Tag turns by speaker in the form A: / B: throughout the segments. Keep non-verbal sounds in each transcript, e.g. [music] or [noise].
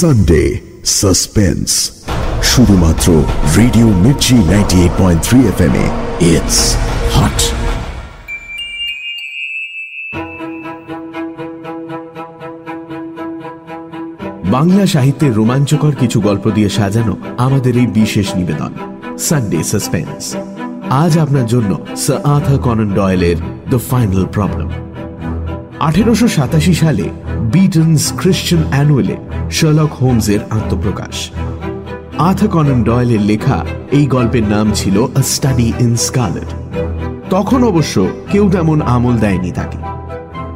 A: Sunday suspense শুধুমাত্র radio Mirchi ninety eight point three F M it's hot
B: Bangla সাহিত্যের রোমাঞ্চকর কিছু গল্প দিয়ে সাজানো আমাদের এই বিশেষ নিবেদন সানডে সাসপেন্স আজ আপনার জন্য স্যার আর্থার কনন ডয়েলের দ্য ফাইনাল প্রবলেম আঠেরোশো সাতাশি সালে বিটনস খ্রিশ্চান অ্যানুয়ালে শার্লক হোমসের আত্মপ্রকাশ। আথা কনন ডয়েলের লেখা এই গল্পের নাম ছিল আ স্টাডি ইন স্কালেট তখন অবশ্য কেউ তেমন আমল দেয়নি তাকে।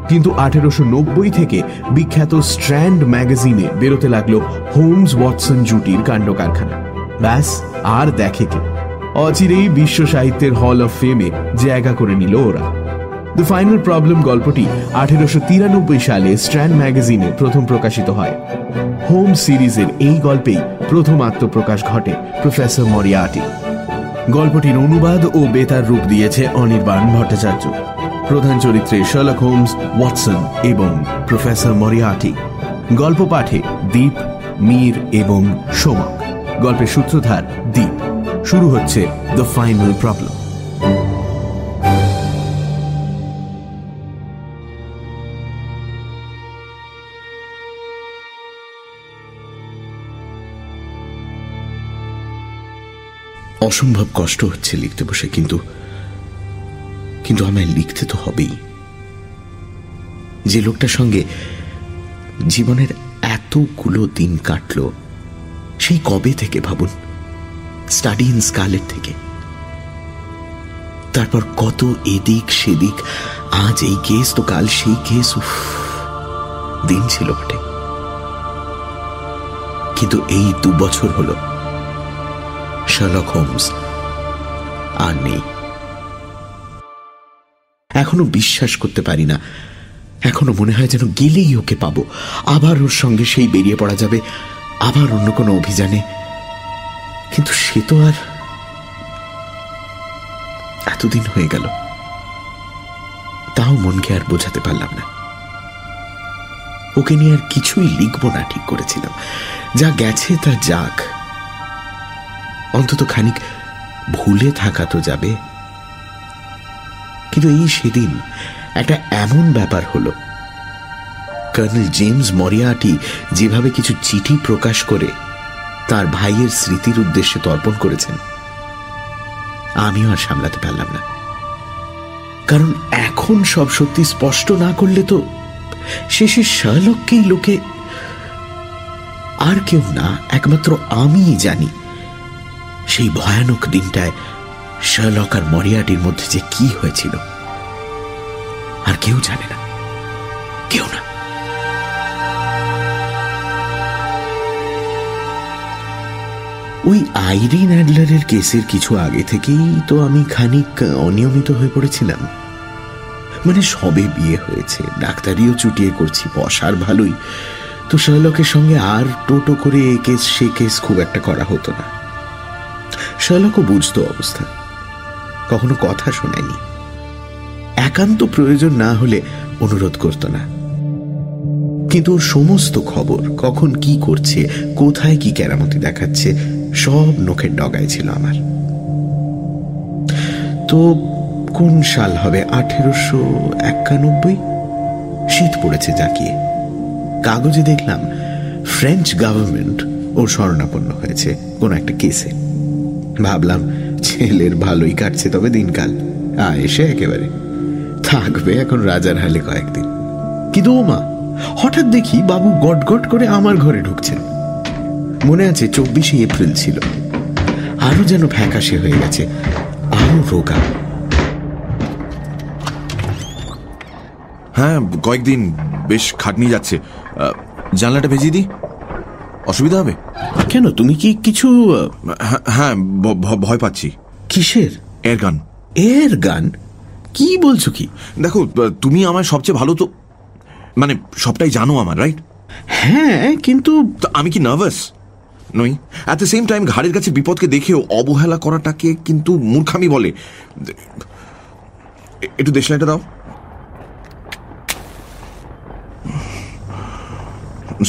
B: কিন্তু আঠেরোশো নব্বই থেকে বিখ্যাত স্ট্র্যান্ড ম্যাগাজিনে বেরোতে লাগল হোমস ওয়াটসন জুটির কাণ্ড কারখানা ব্যাস, আর দেখে কে? অচিরেই বিশ্ব সাহিত্যের হল অফ ফেমে জায়গা করে নিল ওরা। দ্য ফাইনাল প্রবলেম গল্পটি আঠেরোশো তিরানব্বই সালে স্ট্র্যান্ড ম্যাগাজিনে প্রথম প্রকাশিত হয়। হোম সিরিজের এই গল্পেই প্রথম আত্মপ্রকাশ ঘটে প্রফেসর মরিয়াটি গল্পটির অনুবাদ ও বেতার রূপ দিয়েছে অনির্বাণ ভট্টাচার্য। প্রধান চরিত্রে শার্লক হোমস, ওয়াটসন এবং প্রফেসর মরিয়াটি গল্প পাঠে দীপ, মীর এবং সোমক গল্পের সূত্রধার দ্বীপ শুরু হচ্ছে দ্য ফাইনাল প্রবলেম।
C: অসম্ভব কষ্ট হচ্ছে লিখতে বসে, কিন্তু কিন্তু আমায় লিখতে তো হবেই। যে লোকটার সঙ্গে জীবনের এতগুলো দিন কাটল, সেই কবে থেকে ভাবুন? স্টাডি ইন স্কালের থেকে। তারপর কত এদিক সেদিক, আজ এই কেস তো কাল সেই কেস দিন ছিল বটে। কিন্তু এই দু বছর হলো। Sherlock Holmes. আর নেই। এখনও বিশ্বাস করতে পারি না। এখনও মনে হয় যেন গেলেই ওকে পাবো। আবার ওর সঙ্গে সেই বেরিয়ে পড়া যাবে। আবার অন্য কোনো অভিযানে। কিন্তু সে তো আর এতদিন হয়ে গেল। তাও মনকে আর বোঝাতে পারলাম না। ওকে নিয়ে আর কিছুই লিখব না ঠিক করেছিলাম। যা গেছে তা যাক। অন্তত খানিক ভুলে থাকা তো যাবে। কিন্তু এই সেদিন একটা এমন ব্যাপার হলো। কর্নেল জেমস মরিয়াটি যেভাবে কিছু চিঠি প্রকাশ করে, তার ভাইয়ের স্মৃতির উদ্দেশ্যে তর্পণ করেছেন। আমিও আর সামলাতে পারলাম না। কারণ এখন সব সত্যি স্পষ্ট না করলে তো শেষে শার্লককেই লোকে আর কেউ না, একমাত্র আমিই জানি। সেই ভয়ানক দিনটায় শার্লক আর মরিয়াটির মধ্যে যে কি হয়েছিল, আর কেউ জানে না। কেউ না। ওই আইরিন অ্যাডলারের কেসের কিছু আগে থেকেই তো আমি খানিক অনিয়মিত হয়ে পড়েছিলাম। মানে সবে বিয়ে হয়েছে, ডাক্তারিও চুটিয়ে করছি, বসার ভালোই। তো শার্লকের সঙ্গে আর টোটো করে এ কেস, সে কেস খুব একটা করা হতো না। শার্লকও বুঝতো অবস্থা। কখনো কথা শোনায়নি। একান্ত প্রয়োজন না হলে অনুরোধ করত না। কিন্তু ওর সমস্ত খবর, কখন কি করছে, কোথায় কি কেরামতি দেখাচ্ছে, সব নখের ডগায় ছিল আমার। তো কোন সাল হবে? আঠেরোশো একানব্বই? শীত পড়েছে জাকিয়ে। কাগজে দেখলাম ফ্রেঞ্চ গভর্নমেন্ট ও শরণাপন্ন হয়েছে, কোন একটা কেসে ভাবলাম, ছেলের ভালোই কাটছে তবে দিনকাল। এসে একেবারে। থাকবে এখন রাজার হালে কয়েকদিন। কিন্তু ও মা, হঠাৎ দেখি বাবু গট করে আমার ঘরে ঢুকছেন। মনে আছে চব্বিশে এপ্রিল ছিল। আরও যেন ফ্যাকাশে হয়ে গেছে, আরও রোগা।
D: হ্যাঁ কয়েকদিন বেশ খাটনি যাচ্ছে। জানলাটা ভেজিয়ে দিই? অসুবিধা হবে?
C: কেন? তুমি কি কিছু
D: হ্যাঁ, হ্যাঁ ভয় পাচ্ছি।
C: কিসের?
D: এর গান।
C: এর গান? কি বলছো কি?
D: দেখো তুমি আমার সবচেয়ে ভালো তো মানে সবটাই জানো আমার রাইট
C: হ্যাঁ কিন্তু
D: আমি কি নার্ভাস নই। অ্যাট দ্য সেম টাইম ঘাড়ের কাছে বিপদকে দেখেও অবহেলা করাটাকে কিন্তু মূর্খামি বলে। একটু দেশলাইটা দাও।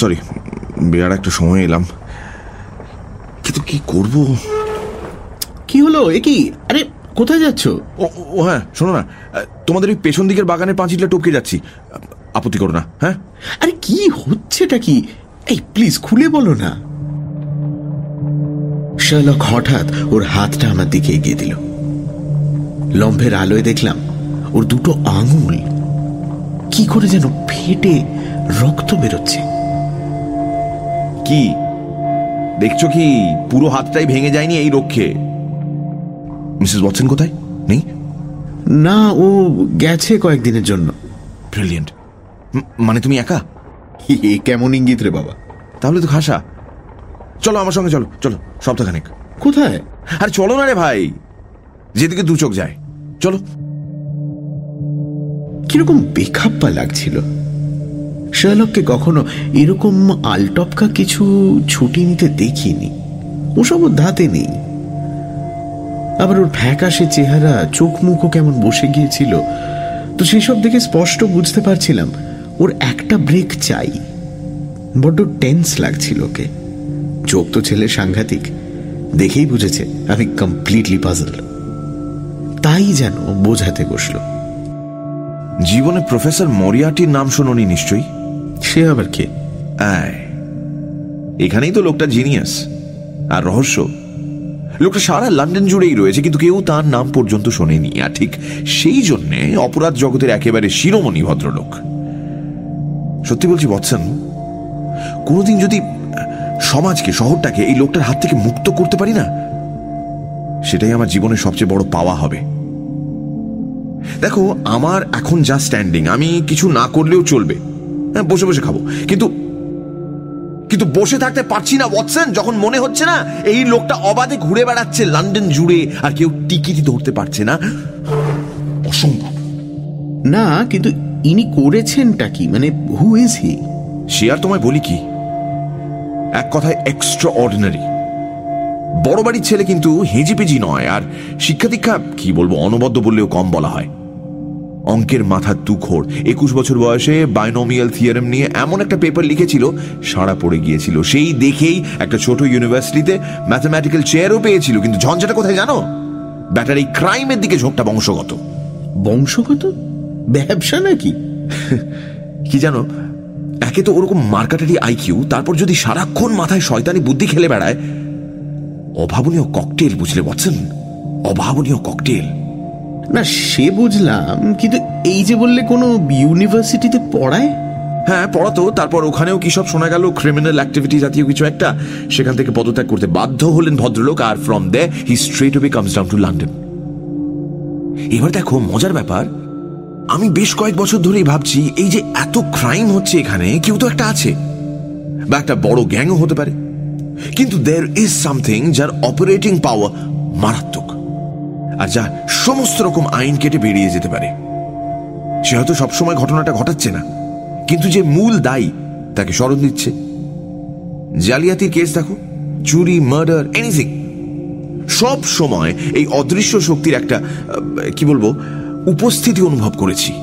D: সরি বিরাট একটা সময় এলাম। কিন্তু কি করব?
C: কি হলো? এ কি? আরে কোথায় যাচ্ছ?
D: ও হ্যাঁ শোনো না। তোমাদের ওই পেছন দিকের বাগানের পাঁচিলটা টপকে যাচ্ছি। আপত্তি করো না হ্যাঁ?
C: আরে কি হচ্ছেটা কি? এই প্লিজ খুলে বলো না। শার্লক হঠাৎ ওর হাতটা আমার দিকে এগিয়ে দিল। লম্ফের আলোয় দেখলাম ওর দুটো আঙুল। কি করে যেন ফেটে রক্ত বেরোচ্ছে।
D: কি? দেখছ কি পুরো হাতটাই ভেঙে যায়নি এই রক্ষে? মিসেস ওয়াটসন কোথায়? নেই?
C: না ও গেছে কয়েকদিনের জন্য।
D: ব্রিলিয়েন্ট। মানে তুমি একা?
C: এ কেমন ইঙ্গিত রে বাবা।
D: তাহলে তো খাসা। চলো আমার সঙ্গে চলো চলো সপ্তাহখানেক।
C: কোথায়?
D: আর চলো না রে ভাই। যেদিকে দু চোখ যায়। চলো।
C: কীরকম বেখাপ্পা লাগছিল। শার্লককে কখনো এরকম আলটপকা কিছু ছুটি নিতে দেখিনি। ওসব ওর ধাতে নেই। আবার ওর ফ্যাকাশে চেহারা চোখ মুখও কেমন বসে গিয়েছিল। তো সেসব দেখে স্পষ্ট বুঝতে পারছিলাম, ওর একটা ব্রেক চাই। বড্ড টেন্স লাগছিল ওকে। চোখ তো ছেলে সাংঘাতিক, দেখেই বুঝেছে আমি কমপ্লিটলি পাজল তাই যেন বোঝাতে বসল।
D: জীবনে প্রফেসর মরিয়াটির নাম শোনি নিশ্চয়ই?
C: সে আবার কে?
D: এখানেই তো লোকটা জিনিয়াস। আর রহস্য। লোকটা সারা লন্ডন জুড়েই রয়েছে, কিন্তু কেউ তার নাম পর্যন্ত শোনেনি। আর ঠিক সেই জন্যে অপরাধ জগতের একেবারে শিরোমণি ভদ্রলোক। সত্যি বলছি, বৎসন, কোনোদিন যদি সমাজকে, শহরটাকে এই লোকটার হাত থেকে মুক্ত করতে পারি না, সেটাই আমার জীবনের সবচেয়ে বড় পাওয়া হবে। দেখো, আমার এখন যা স্ট্যান্ডিং আমি কিছু না করলেও চলবে। হ্যাঁ বসে বসে খাব। কিন্তু কিন্তু বসে থাকতে পারছি না ওয়াটসন। যখন মনে হচ্ছে না এই লোকটা অবাধে ঘুরে বেড়াচ্ছে লন্ডন জুড়ে আর কেউ টিকিটই ধরতে পারছে না। অসম্ভব।
C: না কিন্তু ইনি করেছেনটা কি? মানে হু ইজ হি
D: সে আর তোমায় বলি কি? এক কথায় এক্সট্রা অর্ডিনারি বড় বাড়ির ছেলে কিন্তু হেজিপেজি নয় আর শিক্ষা দীক্ষা কি বলব অনবদ্য বললেও কম বলা হয়। অঙ্কের মাথার তুখোর একুশ বছর বয়সে বায়োনোমিয়াল থিয়ারেম নিয়ে এমন একটা পেপার লিখেছিল সাড়া পড়ে গিয়েছিল। সেই দেখেই একটা ছোট ইউনিভার্সিটিতে ম্যাথামেটিক্যাল চেয়ারও পেয়েছিল। কিন্তু ঝঞ্ঝাটা কোথায় জানো? ব্যাটার এই ক্রাইমের দিকে ঝোঁকটা বংশগত।
C: বংশগত? ব্যবসা নাকি?
D: কি জানো একে তো ওরকম মার্কাটারি আইকিউ তারপর যদি সারাক্ষণ মাথায় শয়তানি বুদ্ধি খেলে বেড়ায় অভাবনীয় ককটেল বুঝলে বলছেন অভাবনীয় ককটেল।
C: না, সে বুঝলাম, কিন্তু এই যে বললে কোনো ইউনিভার্সিটিতে পড়ায়?
D: হ্যাঁ পড়াতো, তারপর ওখানেও কি সব শোনা গেল ক্রিমিনাল অ্যাক্টিভিটি জাতীয় কিছু একটা? সেখান থেকে পদত্যাগ করতে বাধ্য হলেন ভদ্রলোক, আর from there he straight way comes down to London এবার দেখো, মজার ব্যাপার, আমি বেশ কয়েক বছর ধরেই ভাবছি, এই যে এত ক্রাইম হচ্ছে এখানে, কেউ তো একটা আছে, বা একটা বড় গ্যাংও হতে পারে। কিন্তু দের ইজ সামথিং যার অপারেটিং পাওয়ার মারাত্মক। আর যা সমস্ত রকম আইন কেটে বেরিয়ে যেতে পারে। সে হয়তো সবসময় ঘটনাটা ঘটাচ্ছে না। কিন্তু যে মূল দায়ী, তাকে স্মরণ দিচ্ছে। জালিয়াতির কেস দেখো, চুরি, মার্ডার এনিথিং সব সময় এই অদৃশ্য শক্তির একটা কি বলব, উপস্থিতি অনুভব করেছি।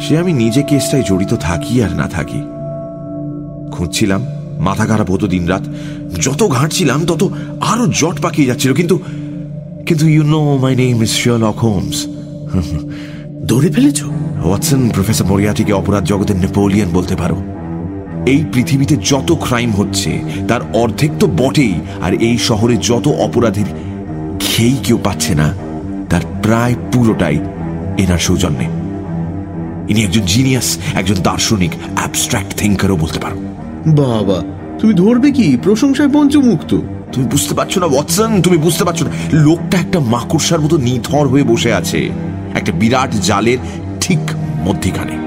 D: সে আমি নিজে কেসটায় জড়িত থাকি আর না থাকি। খুঁজছিলাম, মাথা খারাপ হতো দিন রাত যত ঘাঁটছিলাম, তত আরও জট পাকিয়ে যাচ্ছিল। কিন্তু কিন্তু you know my name is Sherlock Holmes
C: ধরে ফেলেছ?
D: ওয়াটসন প্রফেসর মরিয়াটিকে অপরাধ জগতের নেপোলিয়ান বলতে পারো। এই পৃথিবীতে যত ক্রাইম হচ্ছে তার অর্ধেক তো বটেই আর এই শহরে যত অপরাধীর খেই কেউ পাচ্ছে না তার প্রায় পুরোটাই এনার সৌজন্যে। ইনি একজন জিনিয়াস একজন দার্শনিক অ্যাবস্ট্রাক্ট থিঙ্কারও বলতে পারো।
C: বাবা তুমি ধরবে কি? প্রশংসায় পঞ্চমুক্ত।
D: তুমি বুঝতে পারছ না, ওয়াটসন? তুমি বুঝতে পারছ না। লোকটা একটা মাকড়সার মতো নিথর হয়ে বসে আছে। একটা বিরাট জালের ঠিক মধ্যিখানে।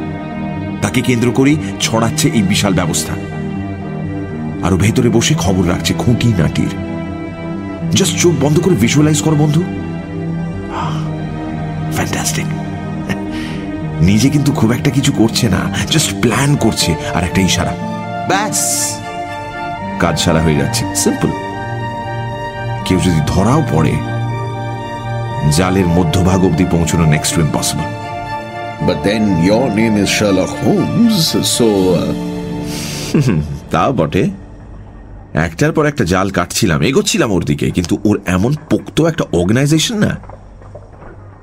D: তাকে কেন্দ্র করেই ছড়াচ্ছে এই বিশাল ব্যবস্থা। আরও ভেতরে বসে খবর রাখছে খুঁটি নাটির। জাস্ট চোখ বন্ধ করে ভিজুয়ালাইজ করো, বন্ধু। [laughs] নিজে কিন্তু খুব একটা কিছু করছে না জাস্ট প্ল্যান করছে আর একটা ইশারা। ব্যাস! কাজ সারা হয়ে যাচ্ছে। সিম্পল কেউ যদি ধরাও পড়ে জালের মধ্যভাগ অব্দি পৌঁছানো নেক্সট টু ইম্পসিবল তা বটে। একটার পর একটা জাল কাটছিলাম এগোচ্ছিলাম ওর দিকে কিন্তু ওর এমন পোক্ত একটা অর্গানাইজেশন না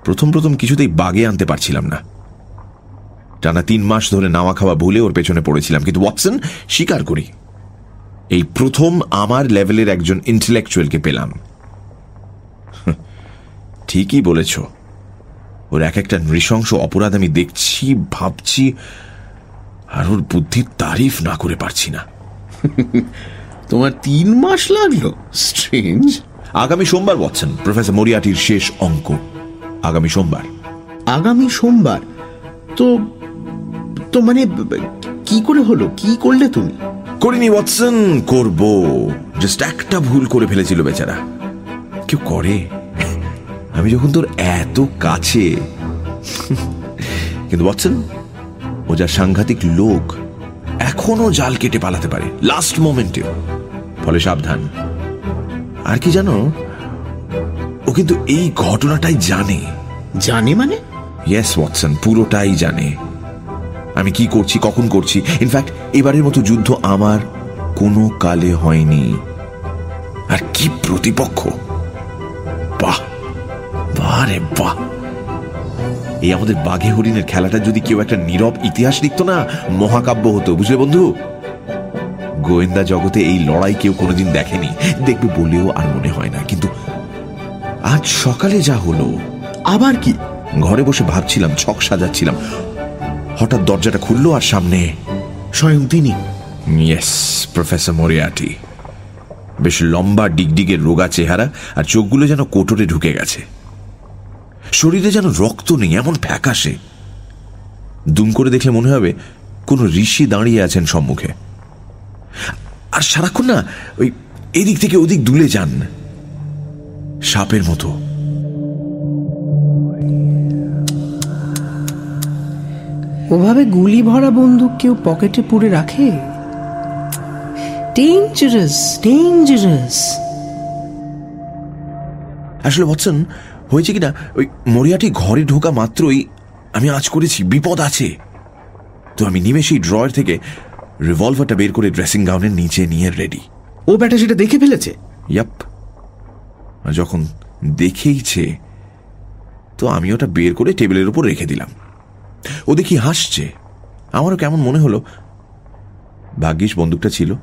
D: প্রথম প্রথম কিছুতেই বাগে আনতে পারছিলাম না। টানা তিন মাস ধরে নাওয়া খাওয়া ভুলে ওর পেছনে পড়েছিলাম কিন্তু ওয়াটসন স্বীকার করি। এই প্রথম আমার লেভেলের একজন ইন্টেলেকচুয়ালকে পেলাম। ঠিকই বলেছ। ওর এক একটা নৃশংস অপরাধ আমি দেখছি ভাবছি আর ওর বুদ্ধির তারিফ না করে পারছি না।
C: তোমার তিন মাস লাগল? স্ট্রেঞ্জ
D: আগামী সোমবার বলছেন প্রফেসর মরিয়াটির শেষ অঙ্ক। আগামী সোমবার।
C: আগামী সোমবার? তো তো মানে কি করে হলো? কি করলে তুমি?
D: করিনি ওয়াটসন। করব। জাস্ট একটা ভুল করে ফেলেছিল বেচারা। কেউ করে? আমি যখন তোর এত কাছে। কিন্তু ওয়াটসন ও যা সাংঘাতিক লোক এখনও জাল কেটে পালাতে পারে। লাস্ট মোমেন্টেও ফলে সাবধান। আর কি জানো ও কিন্তু এই ঘটনাটাই জানে।
C: জানে মানে?
D: ইয়েস ওয়াটসন পুরোটাই জানে। আমি কি করছি, কখন করছি? ইনফ্যাক্ট এবারের মতো যুদ্ধ আমার কোনো কালে হয়নি। আর কি প্রতিপক্ষ? বাহ বাহ রে বাহ। এই আমাদের বাঘে হরিণের খেলাটা যদি কেউ একটা নীরব ইতিহাস লিখতো না, মহাকাব্য হতো, বুঝলে বন্ধু? গোয়েন্দা জগতে এই লড়াই কেউ কোনোদিন দেখেনি। দেখবে বলেও আর মনে হয় না, কিন্তু আজ সকালে যা হলো,
C: আবার কি?
D: ঘরে বসে ভাবছিলাম, ছক সাজাচ্ছিলাম। হঠাৎ দরজাটা খুললো আর সামনে
C: স্বয়ং তিনি।
D: ইয়েস বেশ লম্বা ডিগডিগের রোগা চেহারা আর চোখগুলো যেন কোটরে ঢুকে গেছে। শরীরে যেন রক্ত নেই, এমন ফ্যাকাশে। দুম করে দেখলে মনে হবে কোন ঋষি দাঁড়িয়ে আছেন সম্মুখে। আর সারাক্ষণ না, ওই এদিক থেকে ওদিক দুলে যান। সাপের মতো।
E: ওভাবে গুলি ভরা বন্দুক কেউ পকেটে পুরে রাখে? ডেঞ্জারাস ডেঞ্জারাস
D: আসলে বৎসন হয়েছে কিনা ওই মরিয়াটি ঘরে ঢোকা মাত্রই আমি আজ করেছি বিপদ আছে। তো আমি নিমেষেই ড্রয়ার থেকে রিভলভারটা বের করে ড্রেসিং গাউনের নিচে নিয়ে রেডি।
C: ও ব্যাটা সেটা দেখে ফেলেছে?
D: ইয়াপ। আর যখন দেখেইছে তো আমি ওটা বের করে টেবিলের উপর রেখে দিলাম। ও দেখি হাসছে। আমারও কেমন মনে হলো। ভাগ্যিস বন্দুকটা ছিল।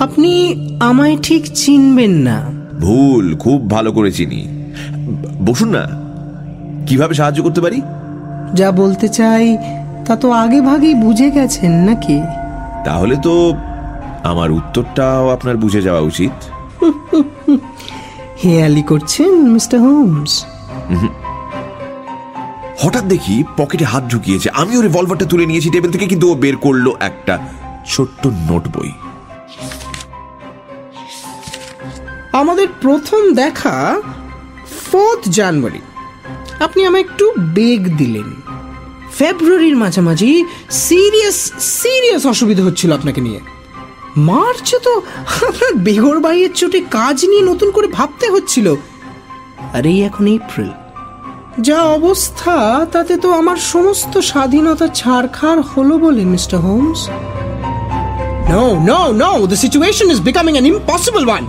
E: আপনি আমায় ঠিক চিনবেন না।
D: ভুল খুব ভালো করে চিনি। বসুন না। কীভাবে সাহায্য করতে পারি?
E: যা বলতে চাই তা তো আগে ভাগেই বুঝে গেছেন নাকি?
D: তাহলে তো আমার উত্তরটাও আপনার বুঝে যাওয়া উচিত। [laughs]
E: হেয়ালি করছেন মিস্টার হোমস।
D: হঠাৎ দেখি পকেটে হাত ঢুকিয়েছে। আমিও রিভলভারটা তুলে নিয়েছি টেবিল থেকে কিন্তু ও বের করল একটা ছোট্ট নোট বই।
E: আমাদের প্রথম দেখা ফোর্থ জানুয়ারি। আপনি আমায় একটু বেগ দিলেন। ফেব্রুয়ারির মাঝামাঝি সিরিয়াস সিরিয়াস অসুবিধা হচ্ছিল আপনাকে নিয়ে। মার্চে তো আপনার বেগর বাইয়ের চোটে কাজ নিয়ে নতুন করে ভাবতে হচ্ছিল। আর এই এখন এপ্রিল। যা অবস্থা তাতে তো আমার সমস্ত স্বাধীনতা ছাড়খাড় হলো বলে mister Holmes. No, no, no, the situation is becoming an impossible one.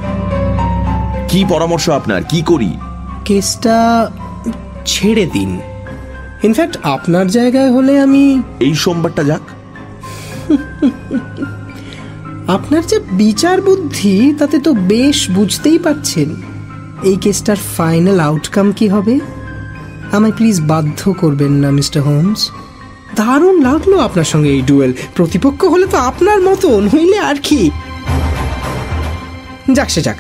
D: কি পরামর্শ আপনার? কি করি?
E: কেসটা ছেড়ে দিন। ইনফ্যাক্ট আপনার জায়গায় হলে আমি
D: এই সোমবারটা যাক।
E: আপনার যে বিচার বুদ্ধি, তাতে তো বেশ বুঝতেই পারছেন। এই কেসটার ফাইনাল আউটকাম কি হবে? আমায় প্লিজ বাধ্য করবেন না মিস্টার হোমস দারুণ লাগল আপনার সঙ্গে এই ডুয়েল প্রতিপক্ষ হলে তো আপনার মতো নইলে আর কি? যাক সে যাক।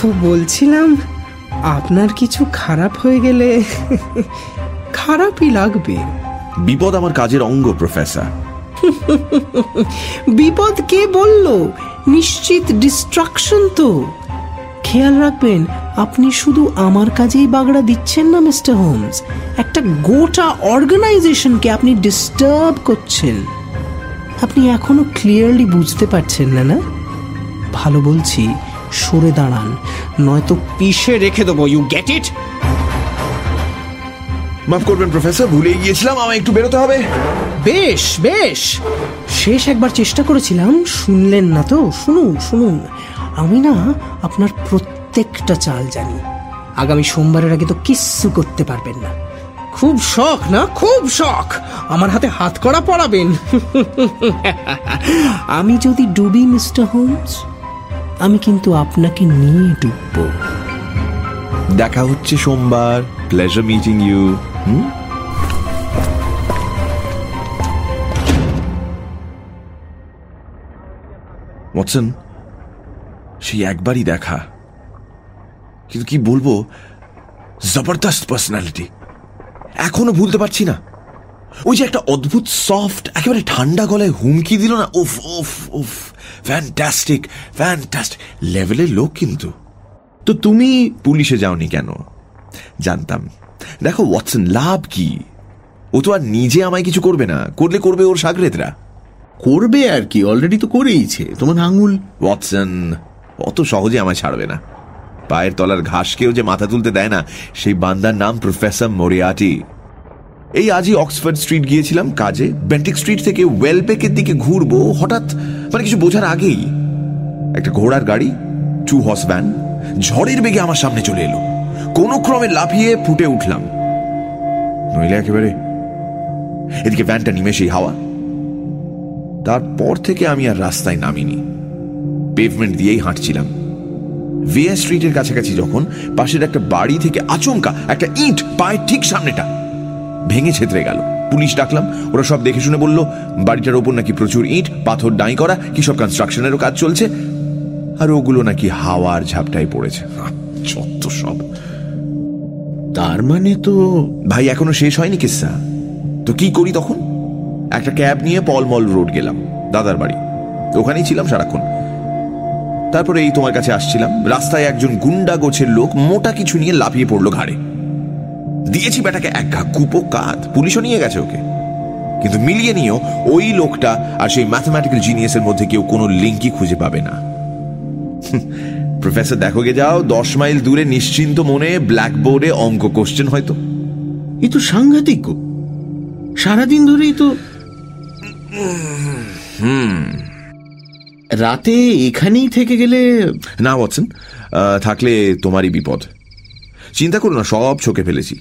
E: তো বলছিলাম, আপনার কিছু খারাপ হয়ে গেলে [laughs] খারাপই লাগবে।
D: বিপদ আমার কাজের অঙ্গ, প্রফেসর।
E: বিপদ কে বলল? নিশ্চিত ডিস্ট্রাকশন তো। খেয়াল রাখবেন, আপনি শুধু আমার কাজেই বাগড়া দিচ্ছেন না মিস্টার হোমস একটা গোটা অর্গানাইজেশনকে আপনি ডিস্টার্ব করছেন। আপনি এখনও ক্লিয়ারলি বুঝতে পারছেন না না? ভালো বলছি, সরে দাঁড়ান, নয়তো পিষে রেখে দেবো ইউ গেট ইট
D: মাফ করবেন, প্রফেসর, ভুলে গিয়েছিলাম, আমায় একটু বেরোতে হবে।
E: বেশ বেশ। শেষ একবার চেষ্টা করেছিলাম, শুনলেন না তো? শুনুন শুনুন। আমি না আপনার প্রত্যেকটা চাল জানি। আগামী সোমবারের আগে তো কিচ্ছু করতে পারবেন না। খুব শখ না? খুব শখ! আমার হাতে হাত করা পড়াবেন। আমি যদি ডুবি, মিস্টার হোমস, আমি কিন্তু আপনাকে নিয়ে ডুববো
D: দেখা হচ্ছে সোমবার। প্লেজার মিটিং ইউ ওয়াটসন সেই একবারই দেখা। কিন্তু কি বলব? জবরদস্ত পার্সোনালিটি এখনও ভুলতে পারছি না। ওই যে একটা অদ্ভুত সফট একেবারে ঠান্ডা গলায় হুমকি দিল না? উফ উফ উফ। ফ্যান্টাস্টিক ফ্যান্টাস্টিক লেভেলের লোক কিন্তু। তো তুমি পুলিশে যাওনি কেন? জানতাম। দেখো ওয়াটসন লাভ কি? ও তো আর নিজে আমায় কিছু করবে না। করলে করবে ওর সাগরেদরা।
C: করবে আর কি অলরেডি তো করেইছে। তোমার আঙুল?
D: ওয়াটসন অত সহজে আমায় ছাড়বে না। পায়ের তলার ঘাসকেও যে মাথা তুলতে দেয় না সেই বান্দার নাম প্রফেসর মোরিয়াটি। এই আজই অক্সফোর্ড স্ট্রিট গিয়েছিলাম কাজে। বেন্টিক স্ট্রিট থেকে ওয়েলবেকের দিকে ঘুরবো হঠাৎ মানে কিছু বোঝার আগেই। একটা ঘোড়ার গাড়ি টু হর্স ভ্যান ঝড়ের বেগে আমার সামনে চলে এলো। কোনো ক্রমে লাফিয়ে ফুটে উঠলাম। নইলে একেবারে এদিকে ভ্যানটা নিমে সেই হাওয়া। তারপর থেকে আমি আর রাস্তায় নামিনি। পেভমেন্ট দিয়েই হাঁটছিলাম। ভিয়া স্ট্রিটের কাছাকাছি যখন পাশের একটা বাড়ি থেকে আচমকা একটা ইট পায়ের ঠিক সামনেটা ভেঙে ছেতরে গেল। পুলিশ ডাকলাম, ওরা সব দেখে শুনে বলল, বাড়িটার ওপর নাকি প্রচুর ইট, পাথর ডাই করা, কি সব কনস্ট্রাকশনেরও কাজ চলছে? আর ওগুলো নাকি হাওয়ার ঝাপটায় পড়েছে। যত সব।
C: তার মানে তো
D: ভাই, এখনও শেষ হয়নি কিসা? তো কি করি তখন? একটা ক্যাব নিয়ে পলমল রোড গেলাম, দাদার বাড়ি। ওখানেই ছিলাম সারাক্ষণ। তারপরে এই তোমার কাছে আসছিলাম। রাস্তায় একজন গুন্ডা গোছের লোক মোটা কিছু নিয়ে লাফিয়ে পড়ল ঘাড়ে। দিয়েছি বেটাকে এক ঘা কুপো কাত পুলিশও নিয়ে গেছে ওকে। কিন্তু মিলিয়ে নিয়েও ওই লোকটা আর সেই ম্যাথমেটিক্যাল জিনিয়াসের মধ্যে কেউ কোনো লিঙ্কই খুঁজে পাবে না। [laughs] প্রফেসর দেখো গে যাও দশ মাইল দূরে নিশ্চিন্ত মনে ব্ল্যাকবোর্ডে অঙ্ক কোশ্চেন হয়তো।
C: এ তো সাংঘাতিক সারাদিন ধরেই তো রাতে এখানেই থেকে গেলে
D: না ওয়াটসন আহ, থাকলে তোমারই বিপদ। চিন্তা করো না সব চোখে ফেলেছি।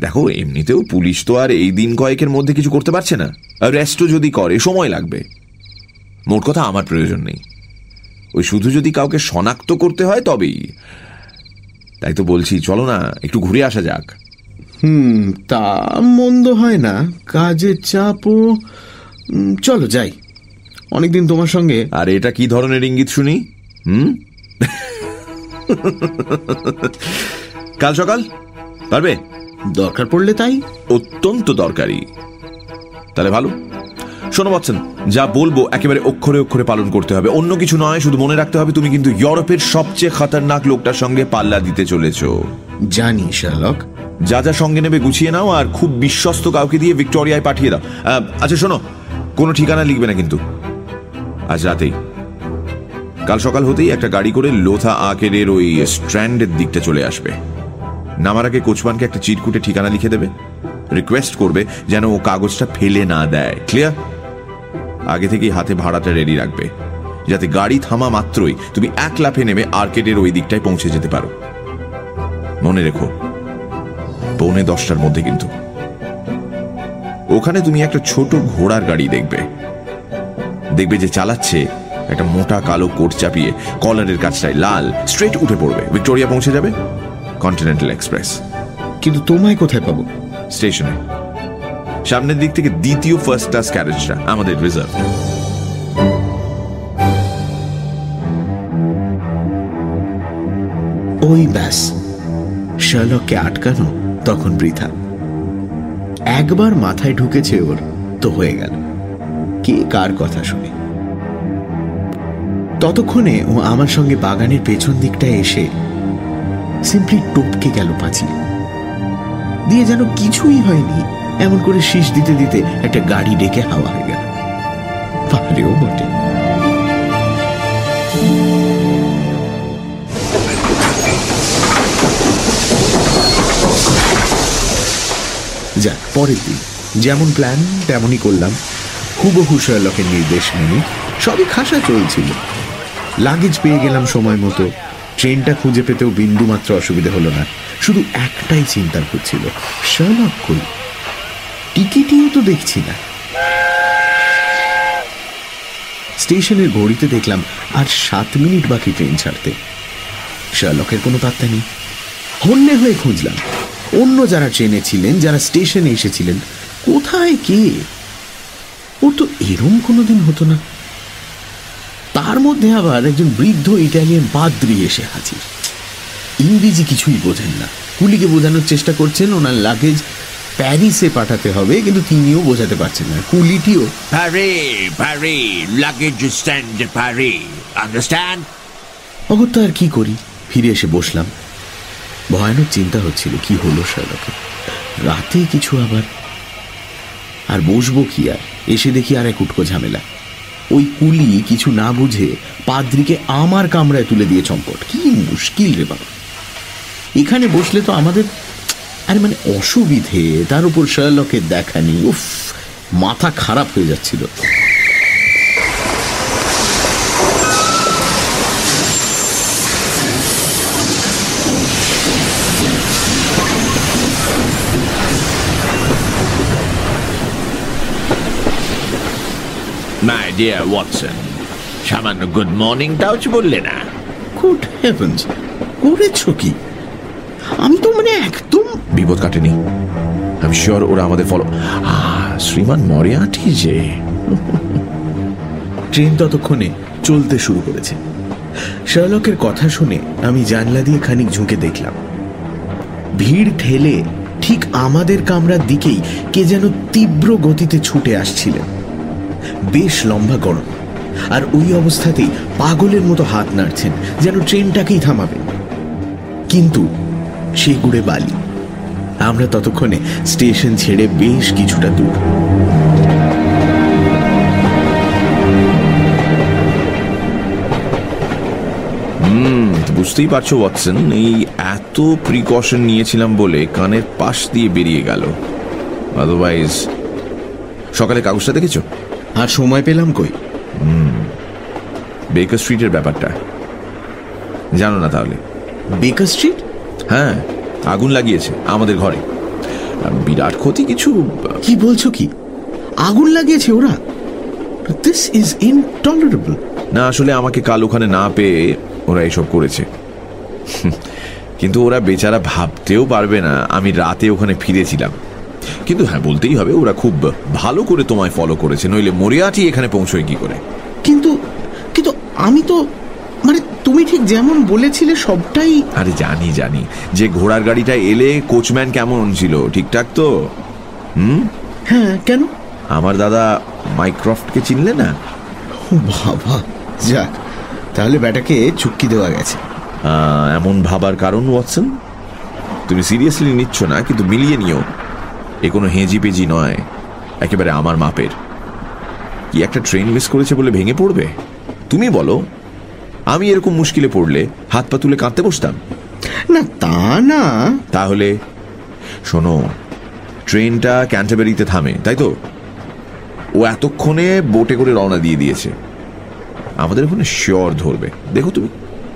D: দেখো এমনিতেও পুলিশ তো আর এই দিন কয়েকের মধ্যে কিছু করতে পারছে না। রেস্টও যদি করে সময় লাগবে। মোট কথা আমার প্রয়োজন নেই। ওই শুধু যদি কাউকে শনাক্ত করতে হয় তবেই। তাই তো বলছি চলো না একটু ঘুরে আসা যাক।
C: হুম তা মন্দ হয় না কাজের চাপও চলো যাই। অনেকদিন তোমার সঙ্গে।
D: আর এটা কি ধরনের ইঙ্গিত শুনি? হুম? কাল সকাল? পারবে?
C: দরকার পড়লে তাই।
D: অত্যন্ত দরকারি। তাহলে ভালো। শোনো বচ্চন যা বলব একেবারে অক্ষরে অক্ষরে পালন করতে হবে। অন্য কিছু নয় শুধু মনে রাখতে হবে তুমি কিন্তু ইউরোপের সবচেয়ে খতরনাক লোকটার সঙ্গে পাল্লা দিতে চলেছ।
C: জানি শার্লক।
D: যা যা সঙ্গে নেবে গুছিয়ে নাও আর খুব বিশ্বস্ত কাউকে দিয়ে ভিক্টোরিয়ায় পাঠিয়ে দাও। আচ্ছা শোনো কোনো ঠিকানা লিখবে না কিন্তু। আজ রাতেই। কাল সকাল হতেই একটা গাড়ি করে লোথা আকেরের ওই স্ট্র্যান্ডের দিকটা চলে আসবে। নামার আগে কোচমানকে একটা চিটকুটে ঠিকানা লিখে দেবে। রিকোয়েস্ট করবে যেন ও কাগজটা ফেলে না দেয়। ক্লিয়ার? আগে থেকেই হাতে ভাড়াটা রেডি রাখবে। যাতে গাড়ি থামা মাত্রই তুমি এক লাফে নেমে আর্কেডের ওই দিকটায় পৌঁছে যেতে পারো। মনে রেখো পৌনে দশটার মধ্যে কিন্তু। ওখানে তুমি একটা ছোট ঘোড়ার গাড়ি দেখবে। দেখবে যে চালাচ্ছে একটা মোটা কালো কোট চাপিয়ে কলারের কাছটায় লাল স্ট্রেট উঠে পড়বে। ভিক্টোরিয়া পৌঁছে যাবে? কন্টিনেন্টাল এক্সপ্রেস
C: কিন্তু তোমায় কোথায় পাবো?
D: স্টেশনে। সামনের দিক থেকে দ্বিতীয় ফার্স্ট ক্লাস ক্যারেজটা আমাদের রিজার্ভ
C: ওই ব্যাস শার্লককে আটকানো তখন বৃথা। একবার মাথায় ঢুকেছে ওর, তো হয়ে গেল। কে কার কথা শুনে? ততক্ষণে ও আমার সঙ্গে বাগানের পেছন দিকটায় এসে সিম্পলি টপকে গেল পাঁচিল। দিয়ে যেন কিছুই হয়নি এমন করে শীষ দিতে দিতে একটা গাড়ি ডেকে হাওয়া হয়ে গেল। পাহাড়েও বটে। যাক, পরের দিন। যেমন প্ল্যান তেমনই করলাম। হুবহু শার্লকের নির্দেশ মেনে সবই খাসা চলছিল। লাগেজ পেয়ে গেলাম সময় মতো। ট্রেনটা খুঁজে পেতেও বিন্দু মাত্র অসুবিধা হলো না। শুধু একটাই চিন্তা হচ্ছিল শার্লক কই? টিকিটিও তো দেখছি না। স্টেশনের ঘড়িতে দেখলাম আর সাত মিনিট বাকি ট্রেন ছাড়তে। শার্লকের কোনো পাত্তা নেই। হন্যে হয়ে খুঁজলাম। অন্য যারা ট্রেনে ছিলেন, যারা স্টেশনে এসেছিলেন, কোথায় কে? ওর তো এরম কোনোদিন হতো না। তার মধ্যে আবার একজন বৃদ্ধ ইটালিয়ান পাদ্রি এসে হাজির। ইংরেজি কিছুই বোঝেন না। কুলিকে বোঝানোর চেষ্টা করছেন, ওনার লাগেজ প্যারিসে পাঠাতে হবে কিন্তু তিনিও বোঝাতে পারছেন না। কুলিটিও।
F: Paris, Paris, luggage stand Paris. Understand?
C: অগত্যা আর কি করি? ফিরে এসে বসলাম। ভয়ানক চিন্তা হচ্ছিল কি হলো শালকে রাতে কিছু আবার? আর বসবো কি আর? এসে দেখি আর এক উটকো ঝামেলা। ওই কুলি কিছু না বুঝে পাদ্রিকে আমার কামরায় তুলে দিয়ে চম্পট। কি মুশকিল রে বাবা। এখানে বসলে তো আমাদের আরে মানে অসুবিধে? তার উপর শার্লকের দেখানি উফ মাথা খারাপ হয়ে যাচ্ছিল।
F: My dear Watson, সামান্য গুড মর্নিং টাউচ বললে না।
C: গুড হেভেন্স করেছ কি? আমি তো মানে একদম
D: বিপদ কাটেনি। আমি শিওর ওরা আমাদের ফলো শ্রীমান মরিয়াটি যে।
C: ট্রেন ততক্ষণে চলতে শুরু করেছে। শার্লকের কথা শুনে আমি জানলা দিয়ে খানিক ঝুঁকে দেখলাম। ভিড় ঠেলে ঠিক আমাদের কামরার দিকেই কে যেন তীব্র গতিতে ছুটে আসছিলেন। বেশ লম্বা গরম আর ওই অবস্থাতেই পাগলের মতো হাত নাড়ছেন যেন ট্রেনটাকেই থামাবেন। কিন্তু সে গুড়ে বালি। আমরা ততক্ষণে স্টেশন ছেড়ে বেশ কিছুটা দূর।
D: তো বুঝতেই পারছ ওয়াটসন এই এত প্রিকশন নিয়েছিলাম বলে কানের পাশ দিয়ে বেরিয়ে গেল। আদারওয়াইজ সকালে কাগজটা দেখেছ?
C: আর সময় পেলাম কই?
D: বেকার স্ট্রিটের ব্যাপারটা। জানো না তাহলে।
C: বেকার স্ট্রিট
D: হ্যাঁ আগুন লাগিয়েছে আমাদের ঘরে। বিরাট ক্ষতি কিছু
C: কি বলছো কি? আগুন লাগিয়েছে ওরা? দিস ইজ ইনটলারেবল
D: না আসলে আমাকে কাল ওখানে না পেয়ে ওরা এসব করেছে। কিন্তু ওরা বেচারা ভাবতেও পারবে না আমি রাতে ওখানে ফিরেছিলাম। কিন্তু হ্যাঁ বলতেই হবে ওরা খুব ভালো করে তোমায় ফলো করেছে নইলে মরিয়াটি এখানে পৌঁছয় কি করে?
C: কিন্তু কিন্তু আমি তো মানে তুমি ঠিক যেমন বলেছিলে সবটাই
D: আরে জানি জানি। যে ঘোড়ার গাড়িটা এলে কোচম্যান কেমন ছিল ঠিকঠাক তো? হুম?
C: হ্যাঁ কেন?
D: আমার দাদা মাইক্রফটকে চিনলে না?
C: ও বাবা যাক তাহলে ব্যাটাকে চুক্তি দেওয়া গেছে।
D: এমন ভাবার কারণ ওয়াটসন? তুমি সিরিয়াসলি নিচ্ছ না কিন্তু মিলিয়ে নিও। এ কোনো হেজি পেজি নয় একেবারে আমার মাপের। কি একটা ট্রেন মিস করেছে বলে ভেঙে পড়বে? তুমি বলো। আমি এরকম মুশকিলে পড়লে হাত পা তুলে কাঁদতে বসতাম।
C: না তা না।
D: তাহলে শোনো ট্রেনটা ক্যান্টাবেরিতে থামে তাই তো? ও এতক্ষণে বোটে করে রওনা দিয়ে দিয়েছে। আমাদের ওখানে শিওর ধরবে। দেখো তুমি।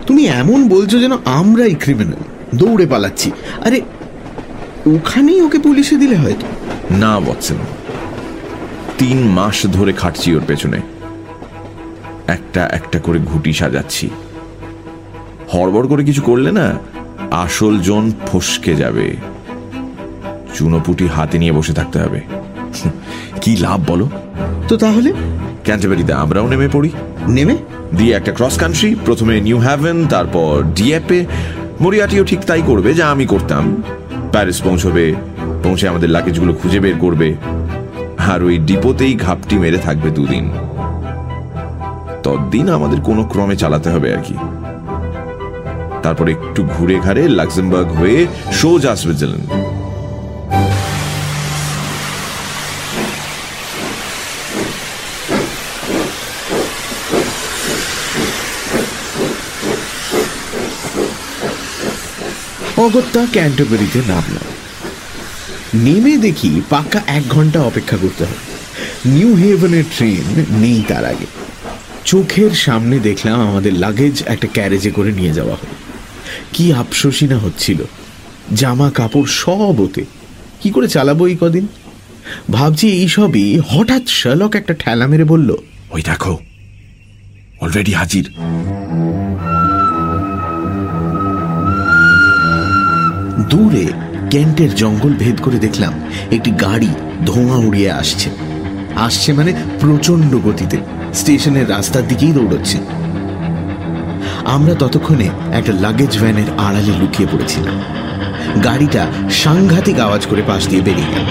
C: তুমি এমন বলছো যেন আমরাই ক্রিমিনাল দৌড়ে পালাচ্ছি। আরে ওখানেই ওকে পুলিশে দিলে হয়তো।
D: না বৎসেন তিন মাস ধরে খাটছি ওর পেছনে। একটা একটা করে ঘুটি সাজাচ্ছি। হড়বড় করে কিছু করলে না আসল জন ফসকে যাবে। চুনোপুটি হাতে নিয়ে বসে থাকতে হবে। কি লাভ বলো?
C: তো তাহলে?
D: ক্যান্টাবেরিতে আমরাও নেমে পড়ি।
C: নেমে?
D: দিয়ে একটা ক্রস কান্ট্রি প্রথমে নিউ হ্যাভেন তারপর ডিএপে। মরিয়াটিও ঠিক তাই করবে যা আমি করতাম। প্যারিস পৌঁছবে পৌঁছে আমাদের লাগেজগুলো খুঁজে বের করবে। আর ওই ডিপোতেই ঘাপটি মেরে থাকবে দুদিন। ততদিন আমাদের কোনো ক্রমে চালাতে হবে আর কি। তারপর একটু ঘুরে ঘাড়ে লাক্সেমবার্গ হয়ে সোজা সুইজারল্যান্ড।
C: অগত্যা ক্যান্টারবেরিতে নামলাম। নেমে দেখি পাক্কা এক ঘণ্টা অপেক্ষা করতে হবে। নিউ হেভেনের ট্রেন নেই তার আগে। চোখের সামনে দেখলাম আমাদের লাগেজ একটা ক্যারেজে করে নিয়ে যাওয়া হলো। কি আফসোসই না হচ্ছিল। জামা কাপড় সব ওতে। কি করে চালাবো এই কদিন? ভাবছি এইসবই হঠাৎ শালক একটা ঠেলা মেরে বলল,
D: ওই দেখো অলরেডি হাজির।
C: দূরে ক্যান্টের জঙ্গল ভেদ করে দেখলাম একটি গাড়ি ধোঁয়া উড়িয়ে আসছে। আসছে মানে প্রচণ্ড গতিতে। স্টেশনের রাস্তার দিকেই দৌড়চ্ছে আমরা ততক্ষণে একটা লাগেজ ভ্যানের আড়ালে লুকিয়ে পড়েছিলাম। গাড়িটা সাংঘাতিক আওয়াজ করে পাশ দিয়ে বেরিয়ে গেল.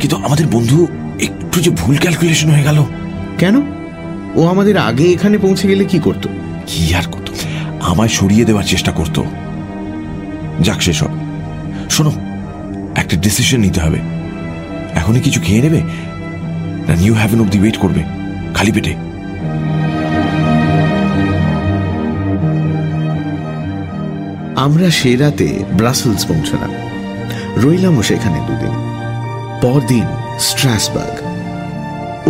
D: কিন্তু আমাদের বন্ধু একটু যে ভুল ক্যালকুলেশন হয়ে গেল।
C: কেন? ও আমাদের আগে এখানে পৌঁছে গেলে কি করতো?
D: কি আর করতো আমায় সরিয়ে দেওয়ার চেষ্টা করতো। যাক সেসব। শোনো, একটা ডিসিশন নিতে হবে। এখনই কিছু খেয়ে নেবে? না নিউ হ্যাভেন অব্দি ওয়েট করবে, খালি পেটে?
C: আমরা সে রাতে ব্রাসেলস পৌঁছলাম। রইলামও সেখানে দুদিন। পরদিন স্ট্রাসবার্গ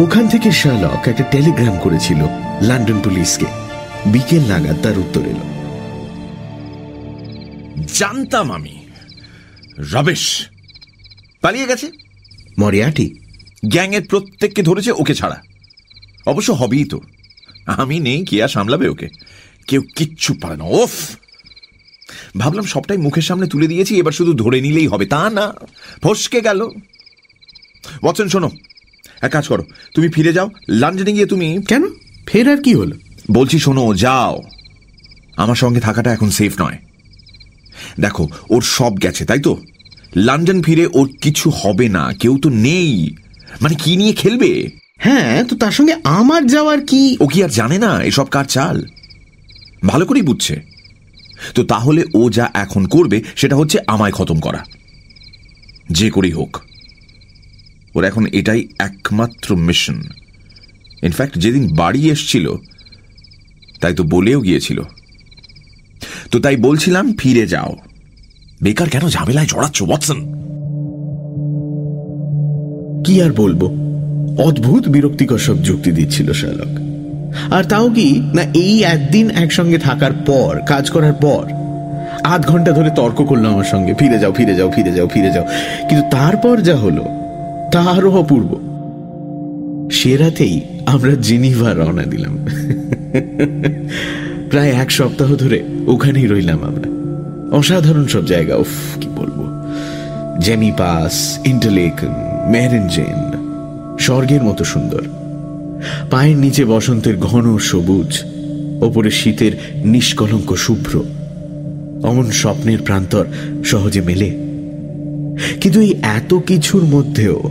C: ওখান থেকে শালক একটা টেলিগ্রাম করেছিল, লন্ডন পুলিশকে। বিকেল নাগাদ তার উত্তর এলো।
D: জানতাম আমি। রবেশ পালিয়ে গেছে?
C: মরিয়াটি
D: গ্যাংয়ের প্রত্যেককে ধরেছে ওকে ছাড়া। অবশ্য হবেই তো। আমি নেই কে আর সামলাবে ওকে? কেউ কিচ্ছু পারে না ওফ! ভাবলাম সবটাই মুখের সামনে তুলে দিয়েছি এবার শুধু ধরে নিলেই হবে। তা না ফসকে গেল। বচন শোনো এক কাজ করো তুমি ফিরে যাও লন্ডনে গিয়ে তুমি
C: কেন? ফের আর কি হলো?
D: বলছি শোনো যাও। আমার সঙ্গে থাকাটা এখন সেফ নয়। দেখো ওর সব গেছে তাই তো? লন্ডন ফিরে ওর কিছু হবে না কেউ তো নেই। মানে কি নিয়ে খেলবে?
C: হ্যাঁ তো তার সঙ্গে আমার যাওয়ার কি?
D: ও কি আর জানে না এসব কার চাল? ভালো করেই বুঝছে। তো তাহলে ও যা এখন করবে সেটা হচ্ছে আমায় খতম করা। যে করেই হোক। ওর এখন এটাই একমাত্র মিশন ইনফ্যাক্ট যেদিন বাড়ি এসছিল তাই তো বলেও গিয়েছিল। তো তাই বলছিলাম, ফিরে যাও। বেকার কেন ঝামেলায় জড়াচ্ছ, ওয়াটসন?
C: কি আর বলব? অদ্ভুত বিরক্তিকর সব যুক্তি দিচ্ছিল শালক আর তাও কি, না এই একদিন একসঙ্গে থাকার পর, কাজ করার পর, আধ ঘণ্টা ধরে তর্ক করল আমার সঙ্গে, ফিরে যাও ফিরে যাও ফিরে যাও ফিরে যাও। কিন্তু তারপর যা হলো তা আরও অপূর্ব। সে রাতেই আমরা জিনিভা রওনা দিলাম। [laughs] প্রায় এক সপ্তাহ ধরে ওখানেই রইলাম আমরা। অসাধারণ সব জায়গা, উফ, কি বলব। জেমি পাস ইন্টালেকন মেরেনজেন স্বর্গের মতো সুন্দর। পায়ের নিচে বসন্তের ঘন সবুজ, ওপরে শীতের নিষ্কলঙ্ক শুভ্র। অমন স্বপ্নের প্রান্তর সহজে মেলে। কিন্তু এই এত কিছুর মধ্যেও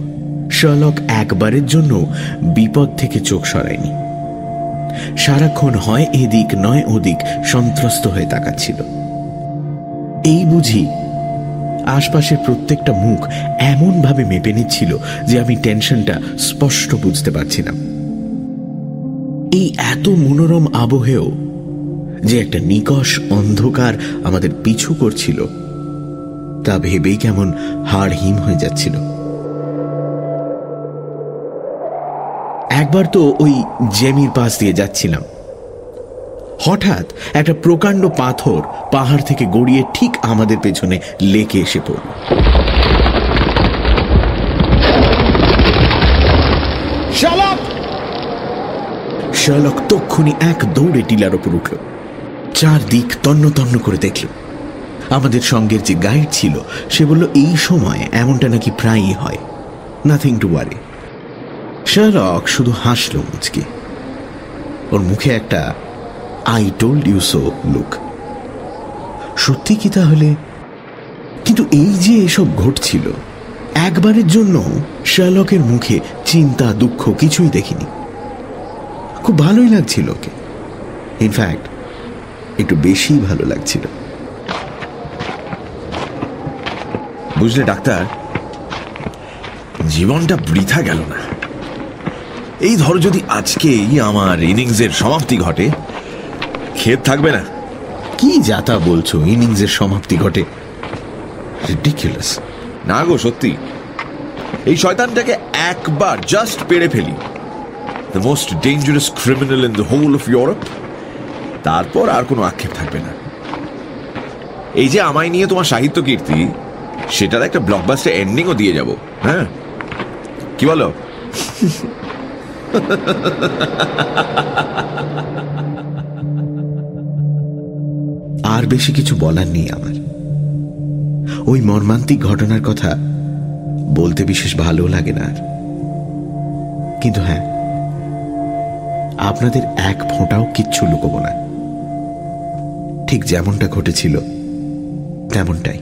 C: শালক একবারের জন্য বিপদ থেকে চোখ সরায়নি। সারাক্ষণ হয় এদিক নয় ওদিক সন্ত্রস্ত হয়ে তাকাচ্ছিল। এই বুঝি আশপাশের প্রত্যেকটা মুখ এমনভাবে মেপে নিচ্ছিল যে আমি টেনশনটা স্পষ্ট বুঝতে পারছিলাম। এই এত মনোরম আবহেও যে একটা নিকষ অন্ধকার আমাদের পিছু করছিল, তা ভেবেই কেমন হাড় হিম হয়ে যাচ্ছিল। একবার তো ওই জেমির পাশ দিয়ে যাচ্ছিলাম। হঠাৎ একটা প্রকাণ্ড পাথর পাহাড় থেকে গড়িয়ে ঠিক আমাদের পেছনে লেকে এসে পড়ল। শালক! তক্ষুনি এক দৌড়ে টিলার ওপর উঠল। চারদিক তন্ন তন্ন করে দেখল। আমাদের সঙ্গের যে গাইড ছিল, সে বলল, এই সময় এমনটা নাকি প্রায়ই হয়। নাথিং টু ওয়ারি শালক শুধু হাসল মুচকে। ওর মুখে একটা I told you so look সত্যি কি তাহলে? কিন্তু এই যে এসব ঘটছিল, একবারের জন্য শালকের মুখে চিন্তা, দুঃখ কিছুই দেখিনি। খুব ভালোই লাগছিল ওকে। ইনফ্যাক্ট একটু বেশি ভালো লাগছিল।
D: বুঝলে, ডাক্তার? জীবনটা বৃথা গেল না। এই ধরো যদি আজকেই আমার ইনিংসের সমাপ্তি ঘটে খেদ থাকবে না।
C: কি যাতা বলছো, ইনিংসের সমাপ্তি ঘটে?
D: না গো, সত্যি। এই শয়তানটাকে একবার জাস্ট পেরে ফেলি। The most dangerous criminal in the whole of Europe তারপর আর কোনো আক্ষেপ থাকবে না। এই যে আমায় নিয়ে তোমার সাহিত্য কীর্তি, সেটার একটা ব্লকবাস্টার এন্ডিংও দিয়ে যাব হ্যাঁ? কি বলো?
C: আর বেশি কিছু বলার নেই আমার। ওই মর্মান্তিক ঘটনার কথা বলতে বিশেষ ভালো লাগে না কিন্তু হ্যাঁ আপনাদের এক ফোঁটাও কিচ্ছু লুকোবো না। ঠিক যেমনটা ঘটেছিল, তেমনটাই।